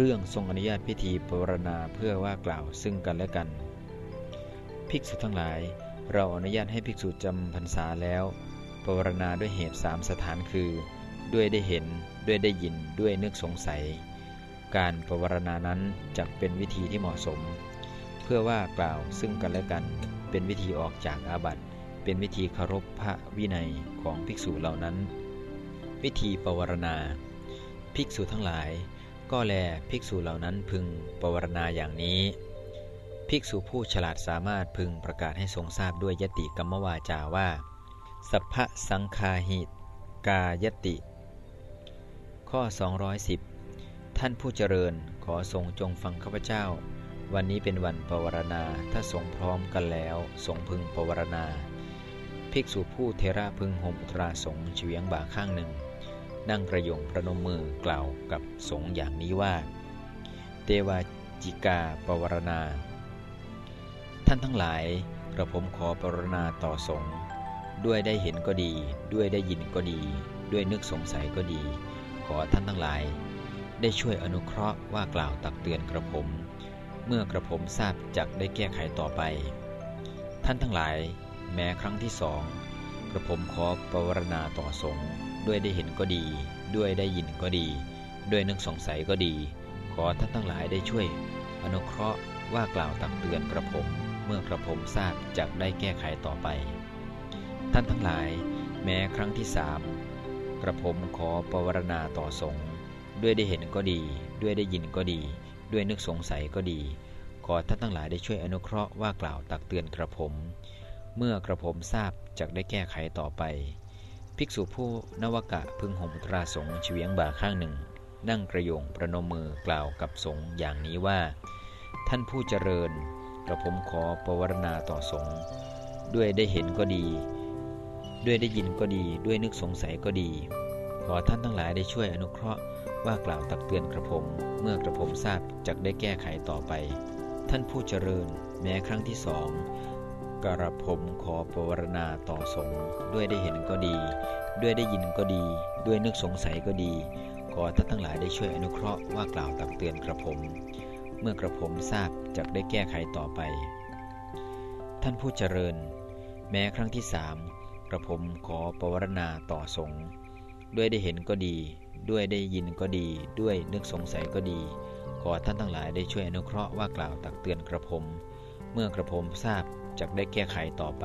เรื่องทรงอนุญาตพิธีปรณาเพื่อว่ากล่าวซึ่งกันและกัน ภิกษุทั้งหลาย เราอนุญาตให้ภิกษุจำพรรษาแล้วปรณาด้วยเหตุสามสถานคือ ด้วยได้เห็นด้วยได้ยินด้วยนึกสงสัย การปรณานั้นจักเป็นวิธีที่เหมาะสม เพื่อว่ากล่าวซึ่งกันและกัน เป็นวิธีออกจากอาบัติเป็นวิธีเคารพพระวินัยของภิกษุเหล่านั้น วิธีปวารณา ภิกษุทั้งหลาย ก็แลภิกษุเหล่านั้นพึงปวารณาอย่างนี้ ภิกษุผู้ฉลาดสามารถพึงประกาศให้ทรงทราบด้วยยติกรรมวาจาว่า สัพพสังคาหิกายติ ข้อ 210 ท่านผู้เจริญขอทรงจงฟังข้าพเจ้า วันนี้เป็นวันปวารณาถ้าทรงพร้อมกันแล้วทรงพึงปวารณา ภิกษุผู้เทระพึงห่มตราสงเฉียงบ่าข้างหนึ่ง นั่งกระยงประนมมือกล่าวกับสงอย่างนี้ว่าเตวาจิกาปวารณา ท่านทั้งหลายกระผมขอปรารณาต่อสงฆ์ด้วยได้เห็นก็ดี ด้วยได้ยินก็ดี ด้วยนึกสงสัยก็ดี ขอท่านทั้งหลาย ได้ช่วยอนุเคราะห์ว่ากล่าวตักเตือนกระผม เมื่อกระผมทราบจักได้แก้ไขต่อไป ท่านทั้งหลาย แม้ครั้งที่สองกระผมขอปรารณาต่อสงฆ์ ด้วยได้เห็นก็ดี ด้วยได้ยินก็ดี ด้วยนึกสงสัยก็ดี ขอท่านทั้งหลายได้ช่วย อนุเคราะห์ว่ากล่าวตักเตือนกระผมเมื่อกระผมทราบจักได้แก้ไขต่อไป ท่านทั้งหลาย แม้ครั้งที่สามกระผมขอปรารณาต่อสงด้วยได้เห็นก็ดี ด้วยได้ยินก็ดี ด้วยนึกสงสัยก็ดี ขอท่านทั้งหลายได้ช่วยอนุเคราะห์ว่ากล่าวตักเตือนกระผม เมื่อกระผมทราบจักได้แก้ไขต่อไป ภิกษุผู้นวกะพึงห่มตราสงเฉียงบ่าข้างหนึ่ง นั่งกระโยงประนมมือกล่าวกับสงอย่างนี้ว่า ท่านผู้เจริญกระผมขอปวารณาต่อสงด้วยได้เห็นก็ดี ด้วยได้ยินก็ดี ด้วยนึกสงสัยก็ดี ขอท่านทั้งหลายได้ช่วยอนุเคราะห์ว่ากล่าวตักเตือนกระผม เมื่อกระผมทราบจักได้แก้ไขต่อไป ท่านผู้เจริญ แม้ครั้งที่สอง กระผมขอปวารณาต่อสงฆ์ด้วยได้เห็นก็ดี ด้วยได้ยินก็ดี ด้วยนึกสงสัยก็ดีขอท่านทั้งหลายได้ช่วยอนุเคราะห์ว่ากล่าวตักเตือนกระผม เมื่อกระผมทราบจักได้แก้ไขต่อไป ท่านผู้เจริญ แม้ครั้งที่สามกระผมขอปวารณาต่อสงฆ์ด้วยได้เห็นก็ดี ด้วยได้ยินก็ดี ด้วยนึกสงสัยก็ดี ขอท่านทั้งหลายได้ช่วยอนุเคราะห์ว่ากล่าวตักเตือนกระผม เมื่อกระผมทราบ จะได้แก้ไขต่อไป